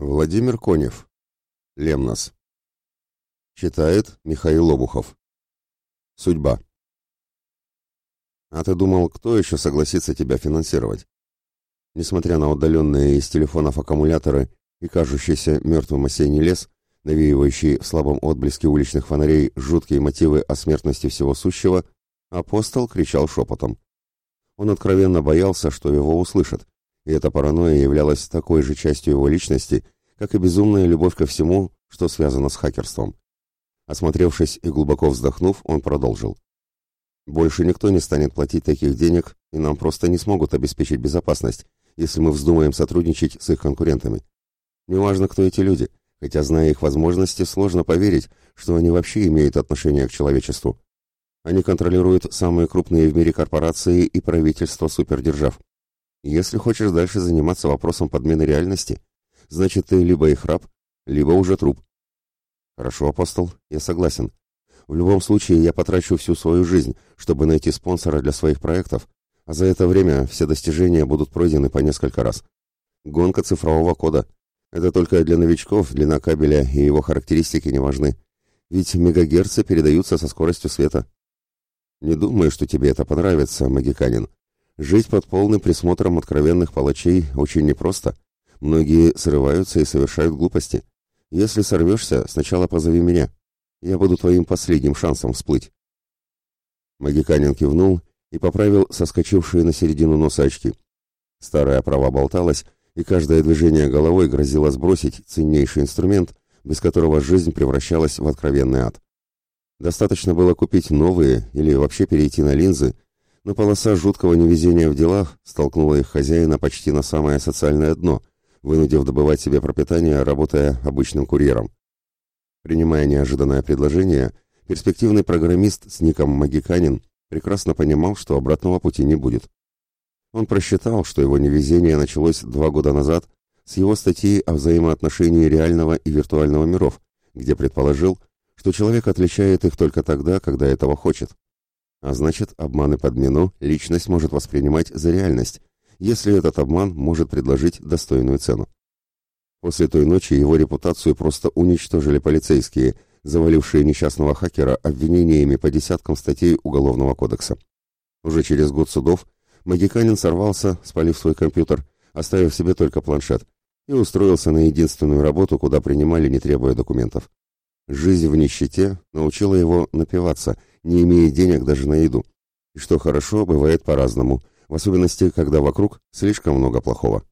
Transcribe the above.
Владимир Конев. Лемнос. Читает Михаил Обухов. Судьба. А ты думал, кто еще согласится тебя финансировать? Несмотря на удаленные из телефонов аккумуляторы и кажущийся мертвым осенний лес, навеивающий в слабом отблеске уличных фонарей жуткие мотивы о смертности всего сущего, апостол кричал шепотом. Он откровенно боялся, что его услышат, и эта паранойя являлась такой же частью его личности, как и безумная любовь ко всему, что связано с хакерством. Осмотревшись и глубоко вздохнув, он продолжил. «Больше никто не станет платить таких денег, и нам просто не смогут обеспечить безопасность, если мы вздумаем сотрудничать с их конкурентами. Неважно, кто эти люди, хотя, зная их возможности, сложно поверить, что они вообще имеют отношение к человечеству. Они контролируют самые крупные в мире корпорации и правительства супердержав. Если хочешь дальше заниматься вопросом подмены реальности, значит ты либо их раб, либо уже труп. Хорошо, апостол, я согласен. В любом случае я потрачу всю свою жизнь, чтобы найти спонсора для своих проектов, а за это время все достижения будут пройдены по несколько раз. Гонка цифрового кода. Это только для новичков, длина кабеля и его характеристики не важны. Ведь мегагерцы передаются со скоростью света. Не думаю, что тебе это понравится, магиканин, Жить под полным присмотром откровенных палачей очень непросто. Многие срываются и совершают глупости. Если сорвешься, сначала позови меня. Я буду твоим последним шансом всплыть. Магиканин кивнул и поправил соскочившие на середину носа очки. Старая оправа болталась, и каждое движение головой грозило сбросить ценнейший инструмент, без которого жизнь превращалась в откровенный ад. Достаточно было купить новые или вообще перейти на линзы, но полоса жуткого невезения в делах столкнула их хозяина почти на самое социальное дно, вынудив добывать себе пропитание, работая обычным курьером. Принимая неожиданное предложение, перспективный программист с ником Магиканин прекрасно понимал, что обратного пути не будет. Он просчитал, что его невезение началось два года назад с его статьи о взаимоотношении реального и виртуального миров, где предположил, что человек отличает их только тогда, когда этого хочет. А значит, обман и подмену личность может воспринимать за реальность, если этот обман может предложить достойную цену. После той ночи его репутацию просто уничтожили полицейские, завалившие несчастного хакера обвинениями по десяткам статей Уголовного кодекса. Уже через год судов Магиканин сорвался, спалив свой компьютер, оставив себе только планшет, и устроился на единственную работу, куда принимали, не требуя документов. Жизнь в нищете научила его напиваться – не имея денег даже на еду. И что хорошо, бывает по-разному, в особенности, когда вокруг слишком много плохого.